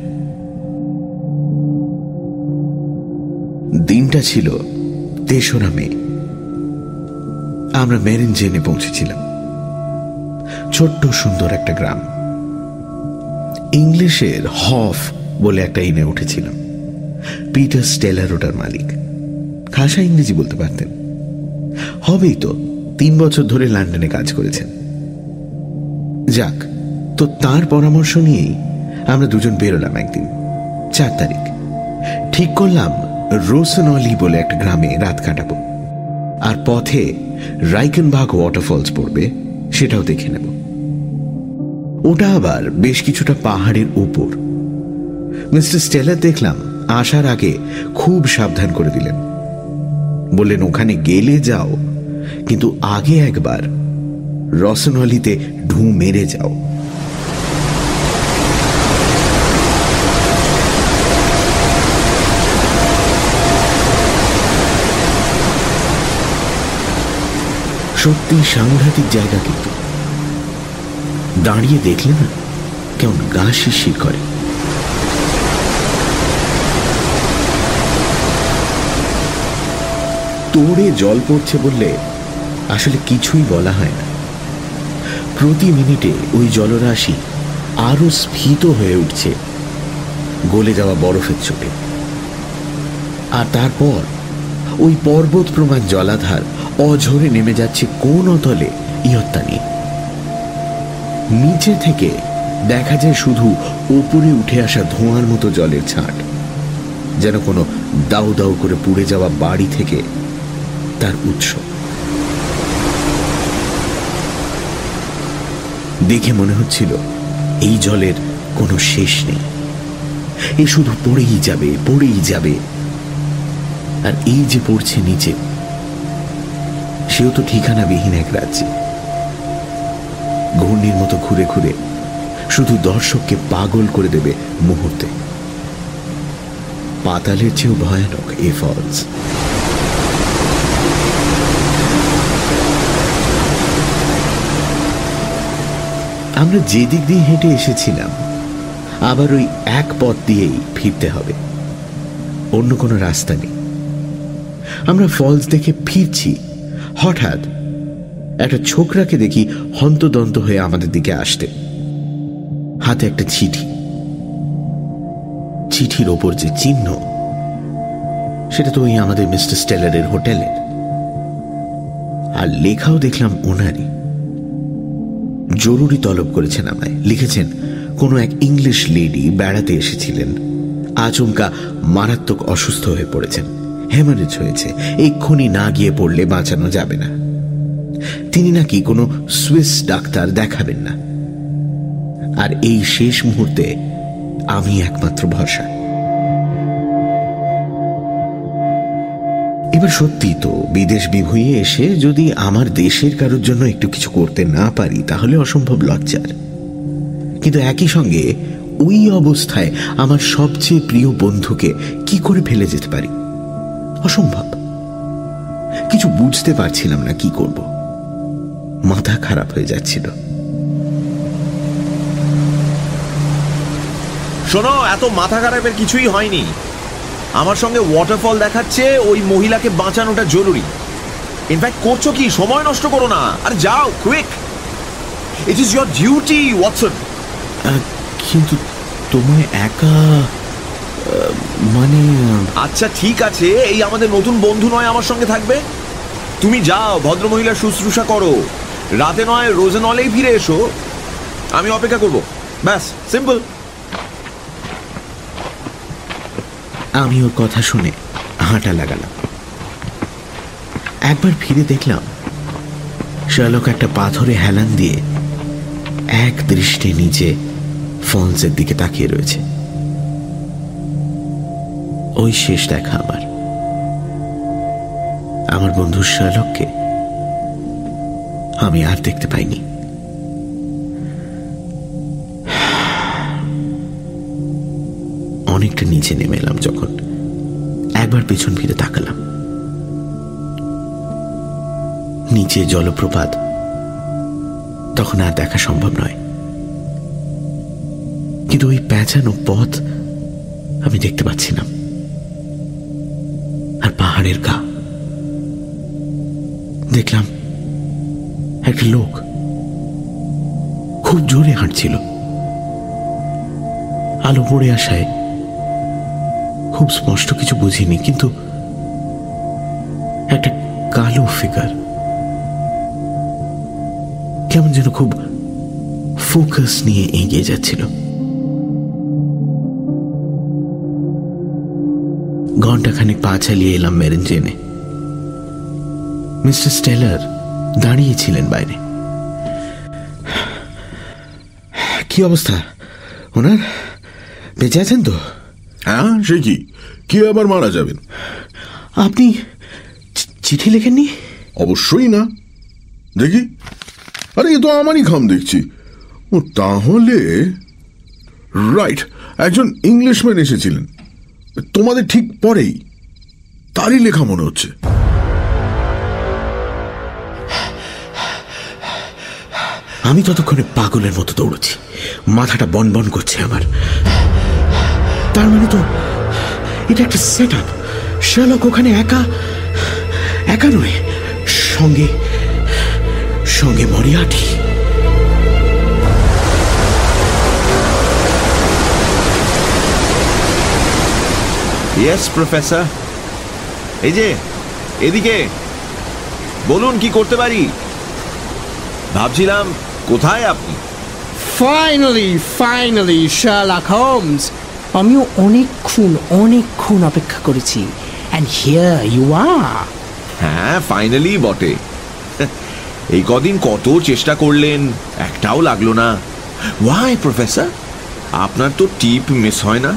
C: দিনটা ছিল তেসরা মে। আমরা মেরিন জেনে পৌঁছেছিলাম। ছোট্ট সুন্দর একটা গ্রাম। ইংলিশের হফ বলে একটা ইনে উঠেছিলাম। পিটার স্টেলার ওটার মালিক। খাসা ইংরেজি বলতে পারতেন। হবেই তো, তিন বছর ধরে লন্ডনে কাজ করেছেন। যাক, তো তার পরামর্শ নিয়েই আমরা দুজন বেরোলাম একদিন, চার তারিখ। ঠিক করলাম রোসনলি বলে একটা গ্রামে রাত কাটাবো। আর পথে রাইকেনবাগ ওয়াটারফলস পড়বে, সেটাও দেখে নেব। ওটা আবার বেশ কিছুটা পাহাড়ের উপর। মিস্টার স্টেলার দেখলাম, আসার আগে খুব সাবধান করে দিলেন। বললেন, ওখানে গেলে যাও, কিন্তু আগে একবার রসনলিতে ঢু মেরে যাও। সত্যি সাংঘাতিক জায়গা কিন্তু। দাঁড়িয়ে দেখলে না কেমন গা শিরশির করে। তোড়ে জল পড়ছে বললে আসলে কিছুই বলা হয় না। প্রতি মিনিটে ওই জলরাশি আরও স্ফীত হয়ে উঠছে, গলে যাওয়া বরফের চোখে। আর তারপর ওই পর্বত প্রমাণ জলাধার অঝরে নেমে যাচ্ছে কোন অতলে ইয়ত্তা নেই নিচে থেকে দেখা যায় শুধু ওপরে উঠে আসা ধোঁয়ার মতো জলের ছাঁট। যেন কোনো দাউ দাউ করে পুড়ে যাওয়া বাড়ি থেকে তার উৎস। দেখে মনে হচ্ছিল এই জলের কোনো শেষ নেই। এ শুধু পড়েই যাবে পড়েই যাবে। আর এই যে পড়ছে নিচে সেও তো ঠিকানাবিহীন এক রাজ্যে। ঘূর্ণির মতো ঘুরে ঘুরে শুধু দর্শককে পাগল করে দেবে মুহূর্তে। পাতালের চেয়েও ভয়ানক এ ফলস। আমরা যে দিক দিয়ে হেঁটে এসেছিলাম, আবার ওই এক পথ দিয়েই ফিরতে হবে। অন্য কোনো রাস্তা নেই। আমরা ফলস দেখে ফিরছি। হঠাৎ একটা ছোকরাকে দেখি হন্তদন্ত হয়ে আমাদের দিকে আসতে। হাতে একটা চিঠি। চিঠির ওপর যে চিহ্ন, সেটা তো ওই আমাদের মিস্টার স্টেলারের হোটেলের। আর লেখাও দেখলাম ওনারই। জরুরি তলব করেছেন আমায়। লিখেছেন, কোনো এক ইংলিশ লেডি বেড়াতে এসেছিলেন। আচমকা মারাত্মক অসুস্থ হয়ে পড়েছেন। হেমারেজ হয়েছে। এক্ষুনি না গিয়ে পড়লে বাঁচানো যাবে না। তিনি নাকি কোনো সুইস ডাক্তার দেখাবেন না। আর এই শেষ মুহূর্তে আমি একমাত্র ভরসা। এবার সত্যি তো বিদেশ বিভুঁইয়ে এসে যদি আমার দেশের কারোর জন্য একটু কিছু করতে না পারি, তাহলে অসম্ভব লজ্জার। কিন্তু একই সঙ্গে ওই অবস্থায় আমার সবচেয়ে প্রিয় বন্ধুকে কি করে ফেলে যেতে পারি? অসম্ভব। কিছু বুঝতে পারছিলাম না কি করব। মাথা খারাপ হয়ে যাচ্ছিল।
D: শোনো এত মাথা খারাপের কিছুই হয়নি। আমার সঙ্গে ওয়াটারফল দেখাচ্ছে ওই মহিলাকে বাঁচানোটা জরুরি। ইনফ্যাক্ট করছ কি? সময় নষ্ট করো না। আর যাও quick it is your duty
C: Watson কিন্তু তোমায় একা মানে
D: আচ্ছা ঠিক আছে। এই আমাদের নতুন বন্ধু নয় আমার সঙ্গে থাকবে? তুমি যাও ভদ্রমহিলা শুশ্রূষা করো। রাতে নয় রোজেন হলেই ফিরে এসো। আমি অপেক্ষা করব। ব্যাস সিম্পল।
C: আমি ওর কথা শুনে হাঁটা লাগালাম। একবার ফিরে দেখলাম শালক একটা পাথরে হেলান দিয়ে এক দৃষ্টে নিচে ফলসের দিকে তাকিয়ে রয়েছে। ওই শেষ দেখা আমার। আমার বন্ধু শালককে আমি আর দেখতে পাইনি। অনেকটা নিচে নেমে এলাম যখন একবার পেছন ফিরে তাকালাম। নিচে জলপ্রপাত, তখন আর দেখা সম্ভব নয়। কিন্তু ওই প্যাঁচানো পথ আমি দেখতে পাচ্ছিলাম। আর পাহাড়ের গা। দেখলাম একটা লোক খুব জোরে হাঁটছিল। আলো পড়ে আসায় খুব স্পষ্ট কিছু বুঝিনি, কিন্তু একটা কালো ফিগার কেমন যেন খুব ফোকাস নিয়ে এগিয়ে যাচ্ছিল। ঘন্টাখানিক পা চালিয়ে এলাম মেরেঞ্জেনে মিস্টার স্টেলার দাঁড়িয়েছিলেন বাইরে। কি অবস্থা? ওনার বেঁচে আছেন তো?
A: হ্যাঁ সে কি? কে আবার মারা যাবেন?
C: আপনি চিঠি লেখেননি?
A: অবশ্যই না। দেখি। আরে এ তো আমারই খাম দেখছি। ও তাহলে রাইট একজন ইংলিশম্যান এসেছিলেন। তোমাদের ঠিক পরেই তারই লেখা মনে হচ্ছে।
C: আমি ততক্ষণে পাগলের মতো দৌড়চ্ছি। মাথাটা বন বন করছে আমার। তার মানে তো এটা একটা সেট আপ শ্যালক ওখানে একা একা নয়, সঙ্গে সঙ্গে মরিয়াটি।
D: ইয়েস প্রফেসর এই যে এদিকে। বলুন কি করতে পারি? ভাবছিলাম কোথায় আপনি?
E: ফাইনালি ফাইনালি শার্লক হোমস আমিও অনেকক্ষণ অনেকক্ষণ অপেক্ষা করেছি। অ্যান্ড হিয়ার ইউ আর
D: হ্যাঁ ফাইনালি বটে। এই কদিন কত চেষ্টা করলেন একটাও লাগল না। ওয়াই প্রফেসর আপনার তো টিপ মিস হয় না।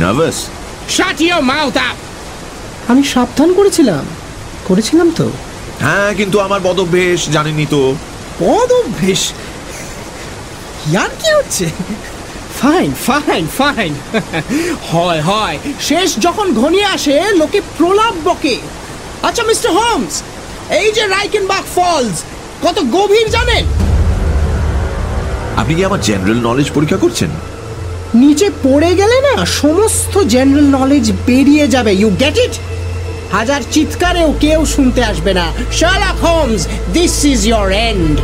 D: Nervous
E: shut your mouth up আমি সাবধান করেছিলাম। করেছিলাম তো।
D: হ্যাঁ কিন্তু আমার বদভ্যেস জানেনই তো।
E: পদ অভ্যেস ইয়ার কি হচ্ছে? Fine fine fine. হয় হয়। শেষ যখন ঘনিয়ে আসে লোকে প্রলাপ বকে। আচ্ছা মিস্টার হোমস এই যে রাইকেনবাগ ফলস কত গভীর জানেন?
D: আপনি কি আমার জেনারেল নলেজ পরীক্ষা করছেন?
E: নিচে পড়ে গেলে না সমস্ত জেনারেল নলেজ বেরিয়ে যাবে ইউ গেট ইট হাজার চিৎকারেও কেউ শুনতে আসবে না। Sherlock Holmes this is your end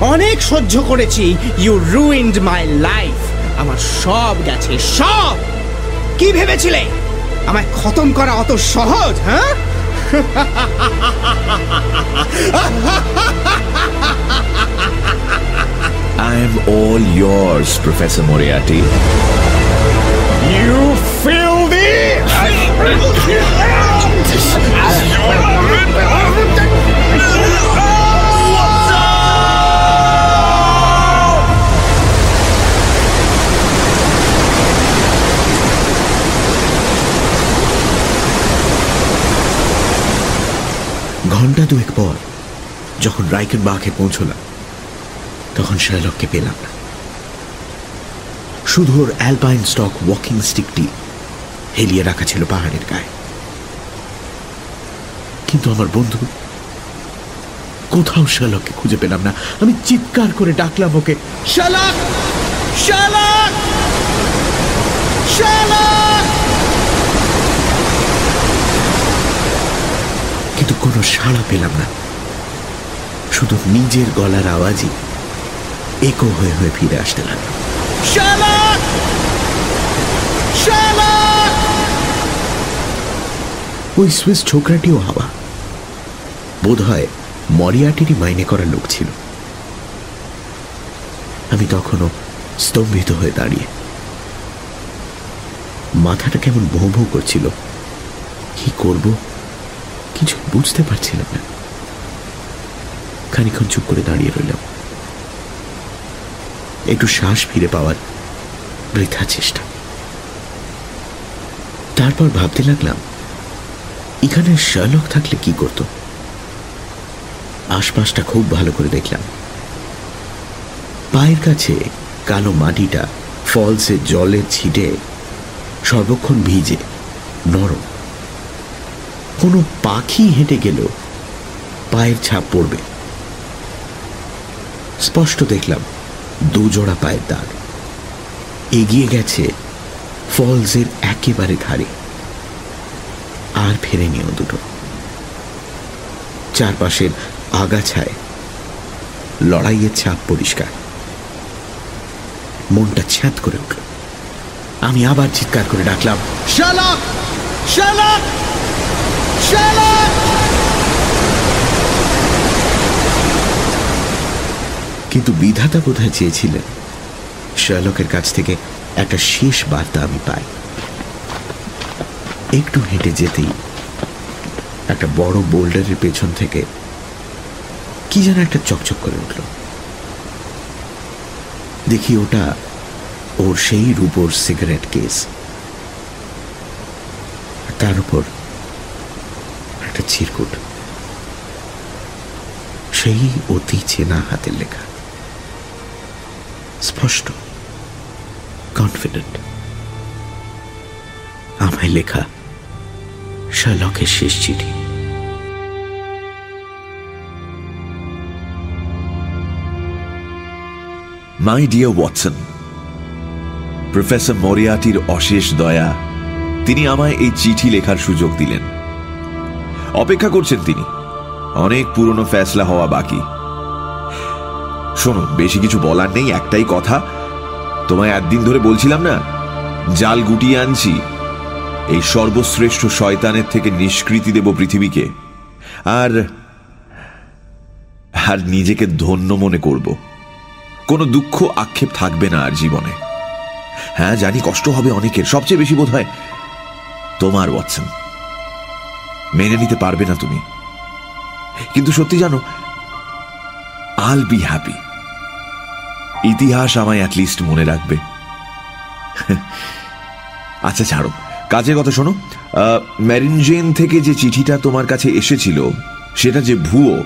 E: অনেক সহ্য করেছি ইউ রুইন্ড মাই লাইফ আমার সব গেছে, সব! কি ভেবেছিলে? আমায় খতম করা অত সহজ হ্যাঁ? [laughs]
D: I am all yours, Professor Moriarty.
E: You filthy!
C: ঘন্টা দুয়েক পর যখন রাইকেন বাঘে পৌঁছলাম তখন শার্লককে পেলাম। না শুধু ওর অ্যালপাইন স্টক ওয়াকিং স্টিকটি হেলিয়ে রাখা ছিল পাহাড়ের গায়ে। কিন্তু আমার বন্ধু, কোথাও শালককে খুঁজে পেলাম না। আমি চিৎকার করে ডাকলাম ওকে
E: শালাক শালাক
C: কিন্তু কোনো সাড়া পেলাম না। শুধু নিজের গলার আওয়াজই একো হয়ে হয়ে ফিরে আসতে লাগল। ওই সুইস ছোকরাটিও হাওয়া। বোধ হয় মরিয়াটিরই মাইনে করা লোক ছিল। আমি তখনও স্তম্ভিত হয়ে দাঁড়িয়ে। মাথাটা কেমন ভৌ ভৌ করছিল। কি করব? কিছু বুঝতে পারছিলাম না। খানিক্ষণ চুপ করে দাঁড়িয়ে রইলাম। একটু শ্বাস ফিরে পাওয়ার বৃথা চেষ্টা। তারপর ভাবতে লাগলাম, এখানে শার্লক থাকলে কি করত? আশপাশটা খুব ভালো করে দেখলাম। পায়ের কাছে কালো মাটিটা ফলসে জলের ছিটে সর্বক্ষণ ভিজে, নরম। কোনো পাখি হেঁটে গেলেও পায়ের ছাপ পড়বে। স্পষ্ট দেখলাম দুজোড়া পায়ের দাগ। এগিয়ে গেছে ফলসের একেবারে ধারে। আর ফেরেনিও দুটো। চারপাশের আগাছায় লড়াইয়ের ছাপ পরিষ্কার। মনটা ছ্যাঁত করে উঠল। আমি আবার চিৎকার করে ডাকলাম
E: শালাক শালাক শালাক
C: কিন্তু বিধাতা বোধহয় চেয়েছিলেন শার্লকের কাছ থেকে একটা শেষ বার্তা আমি পাই। একটু হেঁটে যেতেই একটা বড় বোল্ডারের পেছন থেকে কি যেন একটা চকচক করে উঠল। দেখি ওটা ওর সেই রূপোর সিগারেট কেস। তার উপর একটা চিরকুট। সেই অতি চেনা হাতের লেখা। স্পষ্ট কনফিডেন্ট আমায় লেখা শালকের শেষ চিঠি।
D: মাই ডিয়ার ওয়াটসন প্রফেসর মরিয়াটির অশেষ দয়া, তিনি আমায় এই চিঠি লেখার সুযোগ দিলেন। অপেক্ষা করছেন তিনি। অনেক পুরনো ফ্যাসলা হওয়া বাকি। শোনো, বেশি কিছু বলার নেই, একটাই কথা। তোমায় একদিন ধরে বলছিলাম না, জাল গুটিয়ে আনছি। এই সর্বশ্রেষ্ঠ শয়তানের থেকে নিষ্কৃতি দেব পৃথিবীকে। আর আর নিজেকে ধন্য মনে করব। কোনো দুঃখ, আক্ষেপ থাকবে না আর জীবনে। হ্যাঁ জানি কষ্ট হবে অনেকের, সবচেয়ে বেশি বোধ হয় তোমার, ওয়াটসন। মেনে নিতে পারবে না তুমি। কিন্তু সত্যি জানো আল বি হ্যাপি ইতিহাস আমায় অ্যাটলিস্ট মনে রাখবে। [laughs] আচ্ছা ছাড়ো। কাজের কথা শোনো। ম্যারিনজেন থেকে যে চিঠিটা তোমার কাছে এসেছিল, সেটা যে ভুয়ো,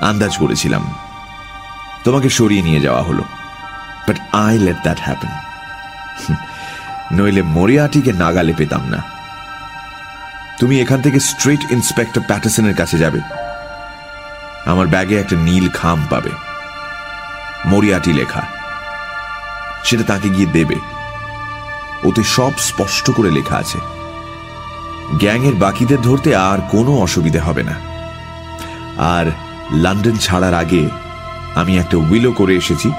D: আন্দাজ করেছিলাম। তোমাকে সরিয়ে নিয়ে যাওয়া হলো। But I let that happen নইলে মরিয়াটিকে নাগালে পেতাম না। তুমি এখান থেকে স্ট্রেট ইন্সপেক্টর প্যাটারসনের কাছে যাবে। আমার ব্যাগে একটা নীল খাম পাবে। মরিয়াটি লেখা। সেটা তাকে গিয়ে দেবে। ওতে সব স্পষ্ট করে লেখা আছে। গ্যাংয়ের বাকিদের ধরতে আর কোনো অসুবিধে হবে না। আর লন্ডন ছাড়ার আগে আমি একটা উইলো করে এসেছি।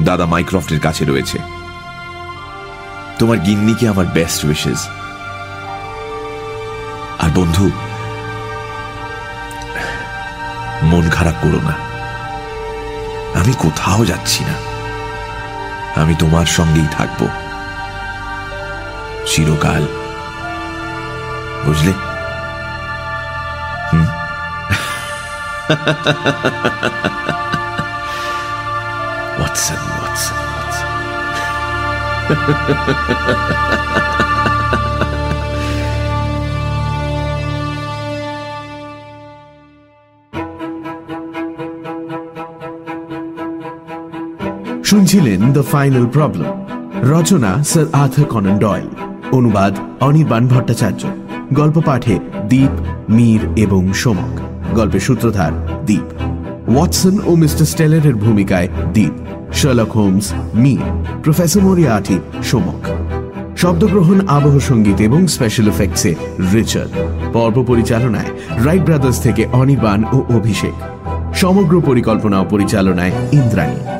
D: দাদা মাইক্রফটের কাছে রয়েছে। তোমার গিন্নিকে আমার বেস্ট উইশেস আর বন্ধু মন খারাপ করো না। আমি কোথাও যাচ্ছি না। আমি তোমার সঙ্গেই থাকব। চিরকাল। বুঝলে? হুম? ওয়াটসন ওয়াটসন ওয়াটসন
B: শুনছিলেন দ্য ফাইনাল প্রবলেম রচনা স্যার আর্থার কনন ডয়েল অনুবাদ অনির্বাণ ভট্টাচার্য। গল্প পাঠে দীপ, মীর এবং সোমক। গল্পের সূত্রধার দীপ। ওয়াটসন ও মিস্টার স্টেলারের ভূমিকায় Deep. Sherlock Holmes, Mir. Professor Moriarty, Somak. শব্দগ্রহণ, আবহ সংগীত এবং স্পেশাল এফেক্টসে রিচার্ড। পর্ব পরিচালনায় রাইট ব্রাদার্স থেকে অনির্বাণ ও অভিষেক। সমগ্র পরিকল্পনা ও পরিচালনায় ইন্দ্রাণী।